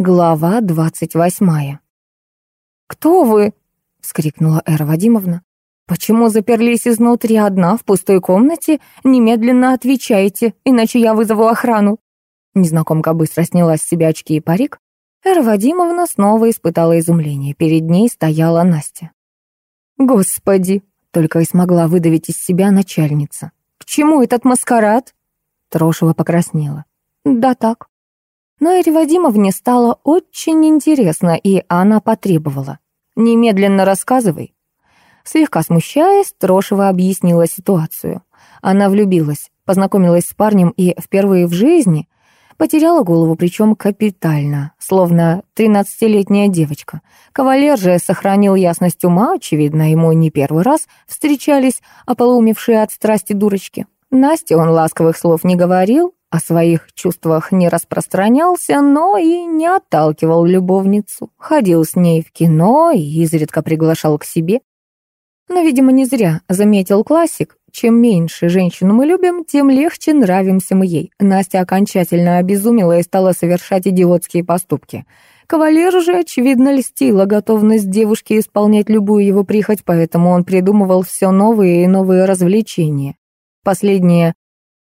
Глава двадцать восьмая. «Кто вы?» — вскрикнула Эра Вадимовна. «Почему заперлись изнутри одна в пустой комнате? Немедленно отвечайте, иначе я вызову охрану». Незнакомка быстро сняла с себя очки и парик. Эра Вадимовна снова испытала изумление. Перед ней стояла Настя. «Господи!» — только и смогла выдавить из себя начальница. «К чему этот маскарад?» Трошева покраснела. «Да так». Но Эре Вадимовне стало очень интересно, и она потребовала. «Немедленно рассказывай». Слегка смущаясь, Трошева объяснила ситуацию. Она влюбилась, познакомилась с парнем и впервые в жизни потеряла голову, причем капитально, словно тринадцатилетняя девочка. Кавалер же сохранил ясность ума, очевидно, ему не первый раз встречались ополоумевшие от страсти дурочки. Насте он ласковых слов не говорил, о своих чувствах не распространялся, но и не отталкивал любовницу. Ходил с ней в кино и изредка приглашал к себе. Но, видимо, не зря заметил классик, чем меньше женщину мы любим, тем легче нравимся мы ей. Настя окончательно обезумела и стала совершать идиотские поступки. Кавалер же, очевидно, льстила готовность девушки исполнять любую его прихоть, поэтому он придумывал все новые и новые развлечения. Последнее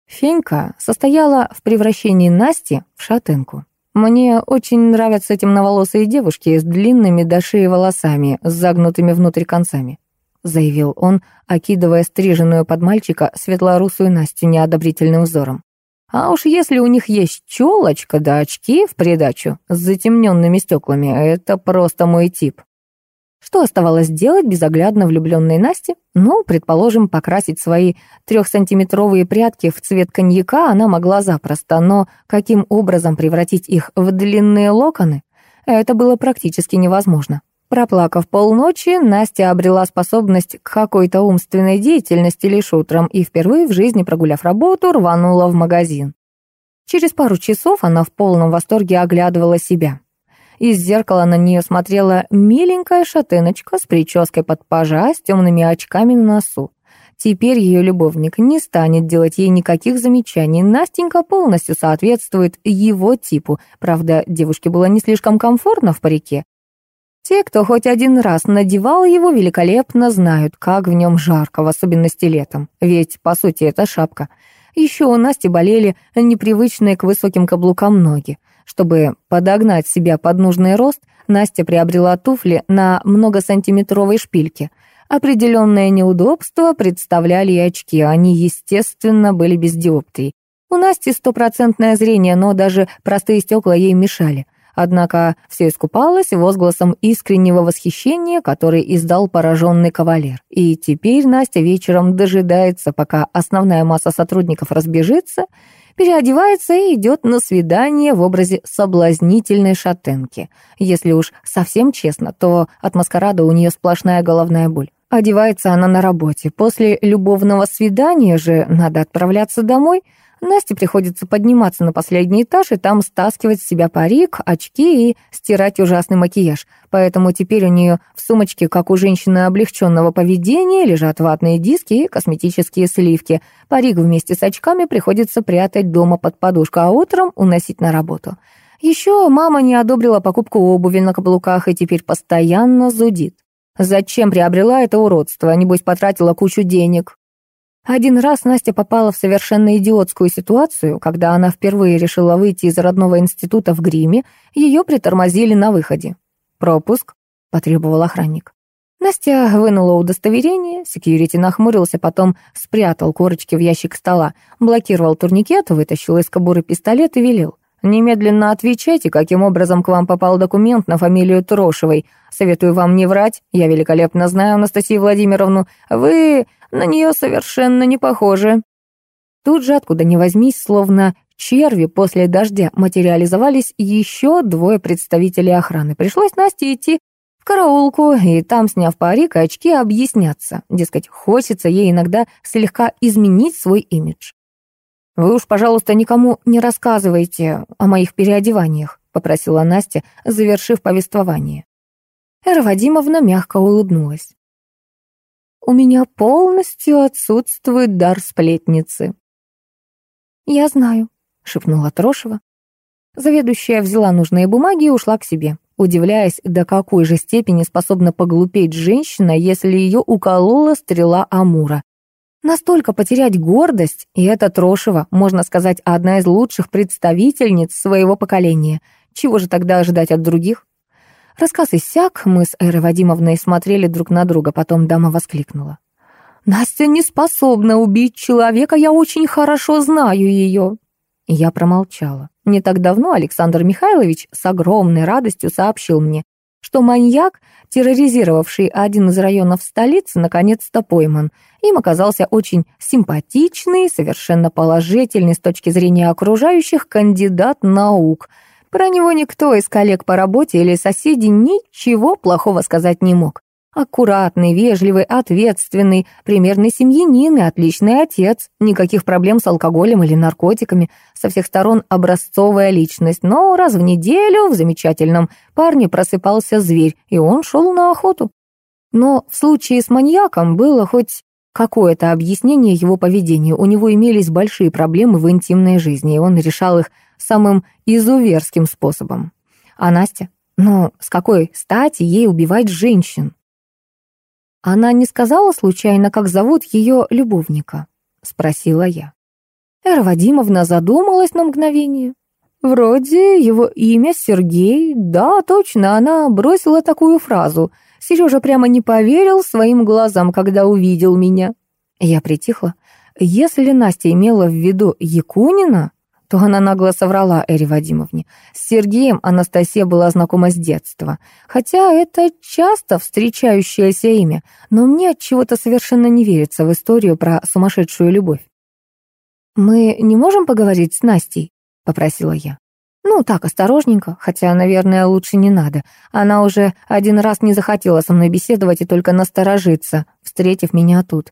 Фенька состояла в превращении Насти в шатенку. Мне очень нравятся темноволосые девушки с длинными до шеи волосами, с загнутыми внутрь концами, заявил он, окидывая стриженную под мальчика светлорусую Настю неодобрительным взором. А уж если у них есть челочка да очки в придачу с затемненными стеклами, это просто мой тип. Что оставалось делать безоглядно влюбленной Насте? Ну, предположим, покрасить свои трехсантиметровые прядки в цвет коньяка она могла запросто, но каким образом превратить их в длинные локоны? Это было практически невозможно. Проплакав полночи, Настя обрела способность к какой-то умственной деятельности лишь утром и впервые в жизни, прогуляв работу, рванула в магазин. Через пару часов она в полном восторге оглядывала себя. Из зеркала на нее смотрела миленькая шатеночка с прической под пажа, с темными очками на носу. Теперь ее любовник не станет делать ей никаких замечаний. Настенька полностью соответствует его типу. Правда, девушке было не слишком комфортно в парике. Те, кто хоть один раз надевал его, великолепно знают, как в нем жарко, в особенности летом. Ведь, по сути, это шапка. Еще у Насти болели непривычные к высоким каблукам ноги. Чтобы подогнать себя под нужный рост, Настя приобрела туфли на многосантиметровой шпильке. Определенное неудобство представляли и очки, они, естественно, были без диоптрий. У Насти стопроцентное зрение, но даже простые стекла ей мешали. Однако все искупалось возгласом искреннего восхищения, который издал пораженный кавалер. И теперь Настя вечером дожидается, пока основная масса сотрудников разбежится, переодевается и идет на свидание в образе соблазнительной шатенки. Если уж совсем честно, то от маскарада у нее сплошная головная боль. Одевается она на работе. После любовного свидания же надо отправляться домой. Насте приходится подниматься на последний этаж и там стаскивать с себя парик, очки и стирать ужасный макияж. Поэтому теперь у нее в сумочке, как у женщины облегченного поведения, лежат ватные диски и косметические сливки. Парик вместе с очками приходится прятать дома под подушку, а утром уносить на работу. Еще мама не одобрила покупку обуви на каблуках и теперь постоянно зудит. Зачем приобрела это уродство? Небось, потратила кучу денег. Один раз Настя попала в совершенно идиотскую ситуацию, когда она впервые решила выйти из родного института в гриме, ее притормозили на выходе. «Пропуск», — потребовал охранник. Настя вынула удостоверение, секьюрити нахмурился, потом спрятал корочки в ящик стола, блокировал турникет, вытащил из кобуры пистолет и велел. Немедленно отвечайте, каким образом к вам попал документ на фамилию Трошевой. Советую вам не врать. Я великолепно знаю Анастасию Владимировну. Вы на нее совершенно не похожи». Тут же, откуда ни возьмись, словно черви после дождя, материализовались еще двое представителей охраны. Пришлось Насте идти в караулку и там, сняв парик и очки, объясняться. Дескать, хочется ей иногда слегка изменить свой имидж. «Вы уж, пожалуйста, никому не рассказывайте о моих переодеваниях», попросила Настя, завершив повествование. Эра Вадимовна мягко улыбнулась. «У меня полностью отсутствует дар сплетницы». «Я знаю», — шепнула Трошева. Заведующая взяла нужные бумаги и ушла к себе, удивляясь, до какой же степени способна поглупеть женщина, если ее уколола стрела Амура. Настолько потерять гордость, и это Трошева, можно сказать, одна из лучших представительниц своего поколения. Чего же тогда ожидать от других? Рассказ иссяк, мы с Эрой Вадимовной смотрели друг на друга, потом дама воскликнула. «Настя не способна убить человека, я очень хорошо знаю ее». Я промолчала. Не так давно Александр Михайлович с огромной радостью сообщил мне, что маньяк, терроризировавший один из районов столицы, наконец-то пойман. Им оказался очень симпатичный, совершенно положительный с точки зрения окружающих кандидат наук. Про него никто из коллег по работе или соседей ничего плохого сказать не мог. Аккуратный, вежливый, ответственный, примерный семьянин и отличный отец. Никаких проблем с алкоголем или наркотиками. Со всех сторон образцовая личность. Но раз в неделю в замечательном парне просыпался зверь, и он шел на охоту. Но в случае с маньяком было хоть какое-то объяснение его поведению. У него имелись большие проблемы в интимной жизни, и он решал их самым изуверским способом. А Настя? Ну, с какой стати ей убивать женщин? «Она не сказала случайно, как зовут ее любовника?» — спросила я. Эра Вадимовна задумалась на мгновение. «Вроде его имя Сергей. Да, точно, она бросила такую фразу. Сережа прямо не поверил своим глазам, когда увидел меня». Я притихла. Если Настя имела в виду Якунина, то она нагло соврала Эре Вадимовне. С Сергеем Анастасия была знакома с детства. Хотя это часто встречающееся имя, но мне от чего-то совершенно не верится в историю про сумасшедшую любовь. «Мы не можем поговорить с Настей?» — попросила я. «Ну, так, осторожненько, хотя, наверное, лучше не надо. Она уже один раз не захотела со мной беседовать и только насторожиться, встретив меня тут.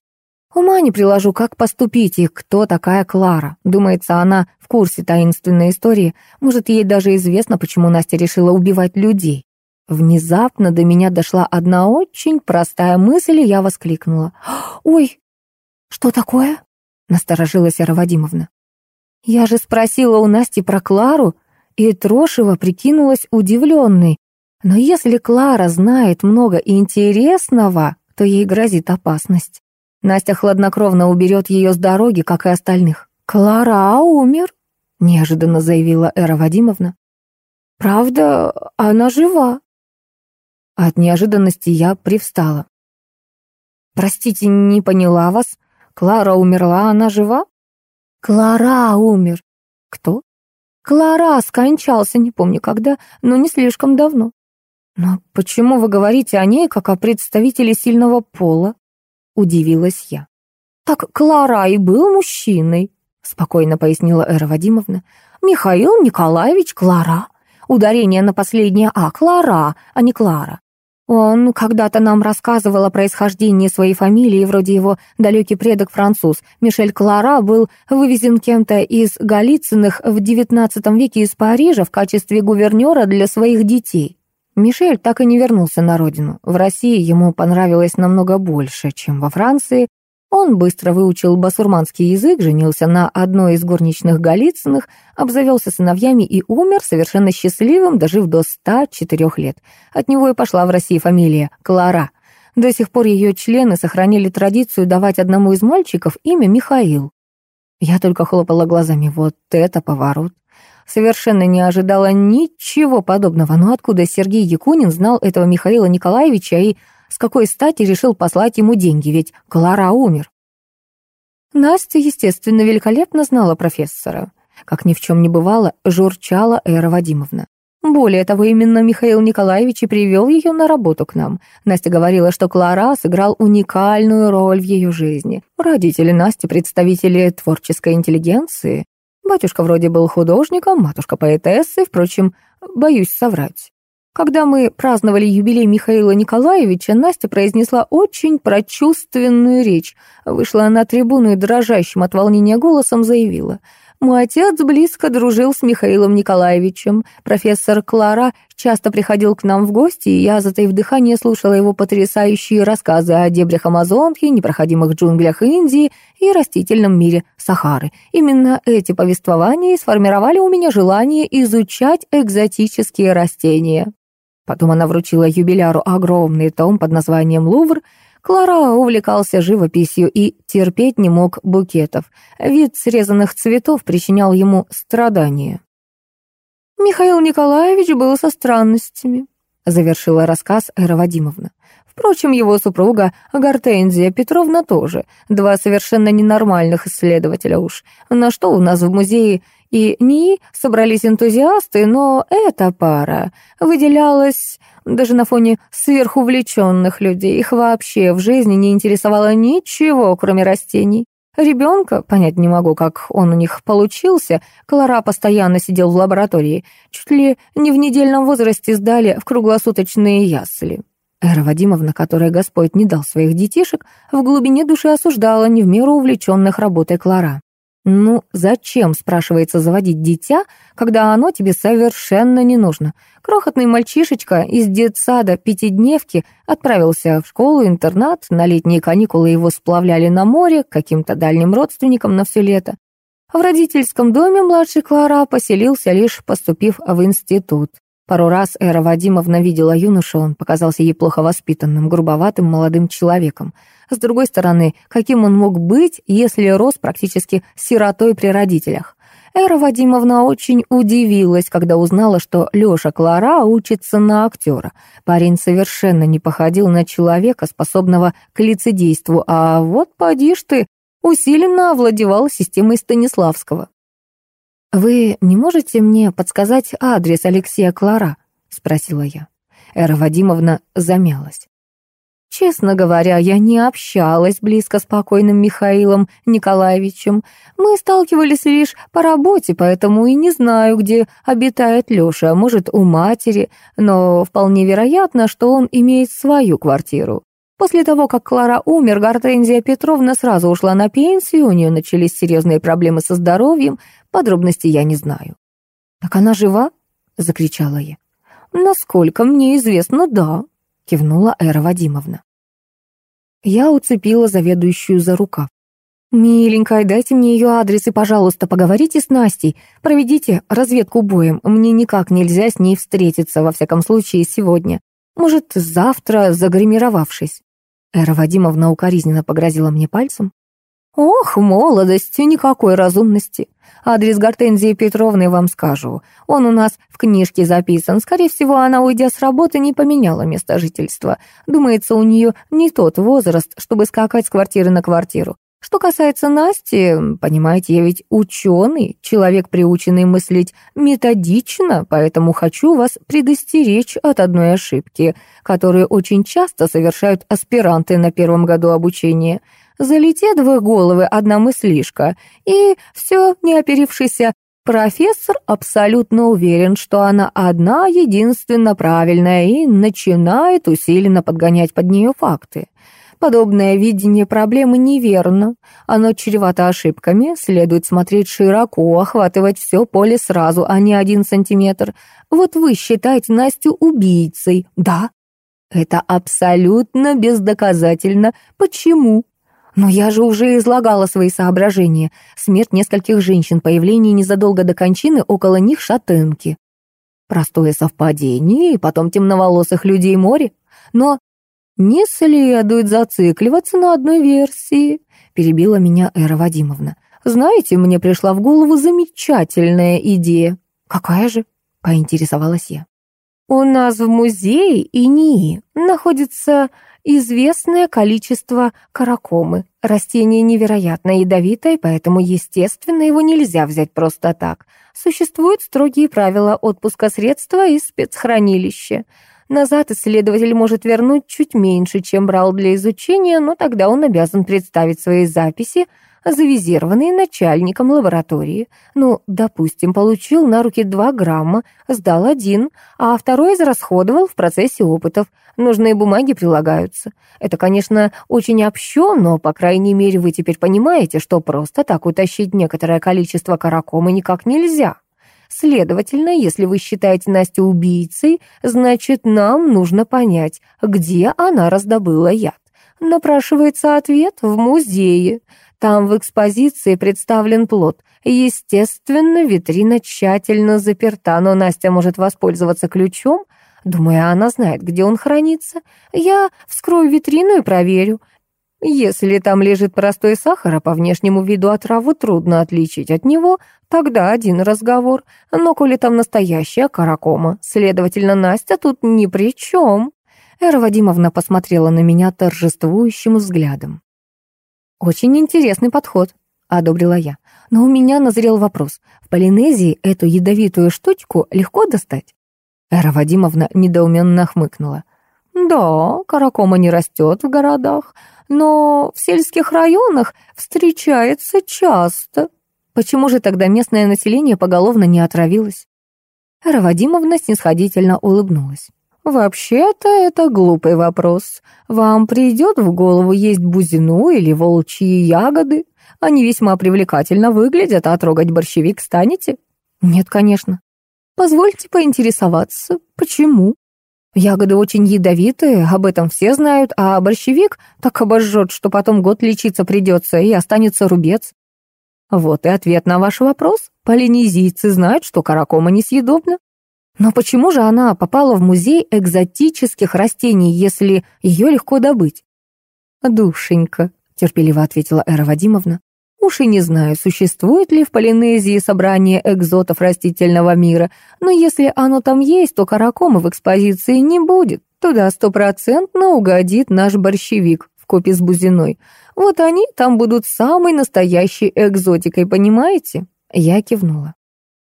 Ума не приложу, как поступить и кто такая Клара. Думается, она в курсе таинственной истории. Может, ей даже известно, почему Настя решила убивать людей. Внезапно до меня дошла одна очень простая мысль, и я воскликнула. «Ой, что такое?» — насторожилась Яра Вадимовна. «Я же спросила у Насти про Клару, и Трошева прикинулась удивленной. Но если Клара знает много интересного, то ей грозит опасность. Настя хладнокровно уберет ее с дороги, как и остальных. «Клара умер?» — неожиданно заявила Эра Вадимовна. «Правда, она жива». От неожиданности я привстала. «Простите, не поняла вас. Клара умерла, она жива?» «Клара умер». «Кто?» «Клара скончался, не помню когда, но не слишком давно». «Но почему вы говорите о ней, как о представителе сильного пола?» — удивилась я. «Так Клара и был мужчиной», — спокойно пояснила Эра Вадимовна. «Михаил Николаевич Клара. Ударение на последнее «а» — Клара, а не Клара. Он когда-то нам рассказывал о происхождении своей фамилии, вроде его далекий предок француз. Мишель Клара был вывезен кем-то из Голицыных в XIX веке из Парижа в качестве гувернера для своих детей. Мишель так и не вернулся на родину. В России ему понравилось намного больше, чем во Франции. Он быстро выучил басурманский язык, женился на одной из горничных Голицыных, обзавелся сыновьями и умер совершенно счастливым, дожив до 104 лет. От него и пошла в России фамилия Клара. До сих пор ее члены сохранили традицию давать одному из мальчиков имя Михаил. Я только хлопала глазами. Вот это поворот. Совершенно не ожидала ничего подобного. Но откуда Сергей Якунин знал этого Михаила Николаевича и с какой стати решил послать ему деньги, ведь Клара умер? Настя, естественно, великолепно знала профессора. Как ни в чем не бывало, журчала Эра Вадимовна. Более того, именно Михаил Николаевич и привел ее на работу к нам. Настя говорила, что Клара сыграл уникальную роль в ее жизни. Родители Насти — представители творческой интеллигенции. Батюшка вроде был художником, матушка поэтессой, впрочем, боюсь соврать. Когда мы праздновали юбилей Михаила Николаевича, Настя произнесла очень прочувственную речь. Вышла на трибуну и дрожащим от волнения голосом заявила. Мой отец близко дружил с Михаилом Николаевичем. Профессор Клара часто приходил к нам в гости, и я, затаив дыхание, слушала его потрясающие рассказы о дебрях Амазонки, непроходимых джунглях Индии и растительном мире Сахары. Именно эти повествования сформировали у меня желание изучать экзотические растения. Потом она вручила юбиляру огромный том под названием «Лувр», Клара увлекался живописью и терпеть не мог букетов. Вид срезанных цветов причинял ему страдания. «Михаил Николаевич был со странностями», — завершила рассказ Эра Вадимовна. Впрочем, его супруга Гортензия Петровна тоже. Два совершенно ненормальных исследователя уж. На что у нас в музее и НИИ собрались энтузиасты, но эта пара выделялась даже на фоне сверхувлеченных людей. Их вообще в жизни не интересовало ничего, кроме растений. Ребенка, понять не могу, как он у них получился, Клара постоянно сидел в лаборатории, чуть ли не в недельном возрасте сдали в круглосуточные ясли. Эра Вадимовна, которой Господь не дал своих детишек, в глубине души осуждала не в меру увлеченных работой Клара. «Ну, зачем, спрашивается, заводить дитя, когда оно тебе совершенно не нужно?» Крохотный мальчишечка из детсада пятидневки отправился в школу-интернат, на летние каникулы его сплавляли на море каким-то дальним родственникам на все лето. В родительском доме младший Клара поселился, лишь поступив в институт. Пару раз Эра Вадимовна видела юношу, он показался ей плохо воспитанным, грубоватым молодым человеком. С другой стороны, каким он мог быть, если рос практически сиротой при родителях? Эра Вадимовна очень удивилась, когда узнала, что Лёша Клара учится на актера. Парень совершенно не походил на человека, способного к лицедейству, а вот поди ж ты, усиленно овладевал системой Станиславского. «Вы не можете мне подсказать адрес Алексея Клара?» — спросила я. Эра Вадимовна замялась. Честно говоря, я не общалась близко с покойным Михаилом Николаевичем. Мы сталкивались лишь по работе, поэтому и не знаю, где обитает Лёша, может, у матери, но вполне вероятно, что он имеет свою квартиру. После того, как Клара умер, Гортензия Петровна сразу ушла на пенсию, у нее начались серьезные проблемы со здоровьем, подробностей я не знаю. «Так она жива?» — закричала я. «Насколько мне известно, да», — кивнула Эра Вадимовна. Я уцепила заведующую за рукав. «Миленькая, дайте мне ее адрес и, пожалуйста, поговорите с Настей. Проведите разведку боем. Мне никак нельзя с ней встретиться, во всяком случае, сегодня. Может, завтра, загримировавшись». Эра Вадимовна укоризненно погрозила мне пальцем. «Ох, молодость, никакой разумности. Адрес Гортензии Петровны вам скажу. Он у нас в книжке записан. Скорее всего, она, уйдя с работы, не поменяла место жительства. Думается, у нее не тот возраст, чтобы скакать с квартиры на квартиру. Что касается Насти, понимаете, я ведь ученый, человек, приученный мыслить методично, поэтому хочу вас предостеречь от одной ошибки, которую очень часто совершают аспиранты на первом году обучения. Залетят в их головы одна мыслишка, и все, не оперившийся профессор абсолютно уверен, что она одна, единственно правильная, и начинает усиленно подгонять под нее факты. Подобное видение проблемы неверно. Оно чревато ошибками, следует смотреть широко, охватывать все поле сразу, а не один сантиметр. Вот вы считаете Настю убийцей, да? Это абсолютно бездоказательно. Почему? Но я же уже излагала свои соображения. Смерть нескольких женщин, появление незадолго до кончины около них шатенки. Простое совпадение, и потом темноволосых людей море. Но «Не следует зацикливаться на одной версии», — перебила меня Эра Вадимовна. «Знаете, мне пришла в голову замечательная идея». «Какая же?» — поинтересовалась я. «У нас в музее и НИИ находится известное количество каракомы. Растение невероятно ядовитое, поэтому, естественно, его нельзя взять просто так. Существуют строгие правила отпуска средства из спецхранилища. Назад исследователь может вернуть чуть меньше, чем брал для изучения, но тогда он обязан представить свои записи завизированный начальником лаборатории. Ну, допустим, получил на руки два грамма, сдал один, а второй израсходовал в процессе опытов. Нужные бумаги прилагаются. Это, конечно, очень общо, но, по крайней мере, вы теперь понимаете, что просто так утащить некоторое количество каракома никак нельзя. Следовательно, если вы считаете Настю убийцей, значит, нам нужно понять, где она раздобыла яд. Напрашивается ответ в музее. Там в экспозиции представлен плод. Естественно, витрина тщательно заперта, но Настя может воспользоваться ключом. Думаю, она знает, где он хранится. Я вскрою витрину и проверю. Если там лежит простой сахар, а по внешнему виду отраву трудно отличить от него, тогда один разговор. Но коли там настоящая каракома, следовательно, Настя тут ни при чем. Эра Вадимовна посмотрела на меня торжествующим взглядом. «Очень интересный подход», — одобрила я. «Но у меня назрел вопрос. В Полинезии эту ядовитую штучку легко достать?» Эра Вадимовна недоуменно хмыкнула. «Да, каракома не растет в городах, но в сельских районах встречается часто. Почему же тогда местное население поголовно не отравилось? Эра Вадимовна снисходительно улыбнулась. «Вообще-то это глупый вопрос. Вам придет в голову есть бузину или волчьи ягоды? Они весьма привлекательно выглядят, а трогать борщевик станете?» «Нет, конечно». «Позвольте поинтересоваться, почему?» Ягоды очень ядовитые, об этом все знают, а борщевик так обожжет, что потом год лечиться придется, и останется рубец. Вот и ответ на ваш вопрос. Полинезийцы знают, что каракома несъедобна. Но почему же она попала в музей экзотических растений, если ее легко добыть? «Душенька», — терпеливо ответила Эра Вадимовна, Уж и не знаю, существует ли в Полинезии собрание экзотов растительного мира, но если оно там есть, то каракома в экспозиции не будет. Туда стопроцентно угодит наш борщевик в копе с бузиной. Вот они там будут самой настоящей экзотикой, понимаете? Я кивнула.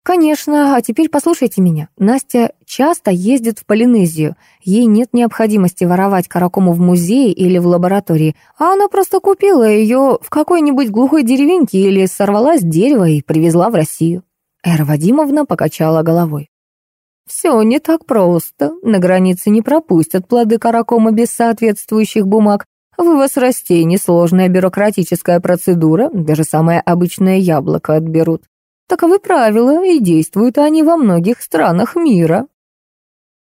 «Конечно, а теперь послушайте меня. Настя часто ездит в Полинезию. Ей нет необходимости воровать каракому в музее или в лаборатории, а она просто купила ее в какой-нибудь глухой деревеньке или сорвала с дерева и привезла в Россию». Эра Вадимовна покачала головой. «Все не так просто. На границе не пропустят плоды каракома без соответствующих бумаг. Вывоз растений — сложная бюрократическая процедура, даже самое обычное яблоко отберут. Таковы правила, и действуют они во многих странах мира.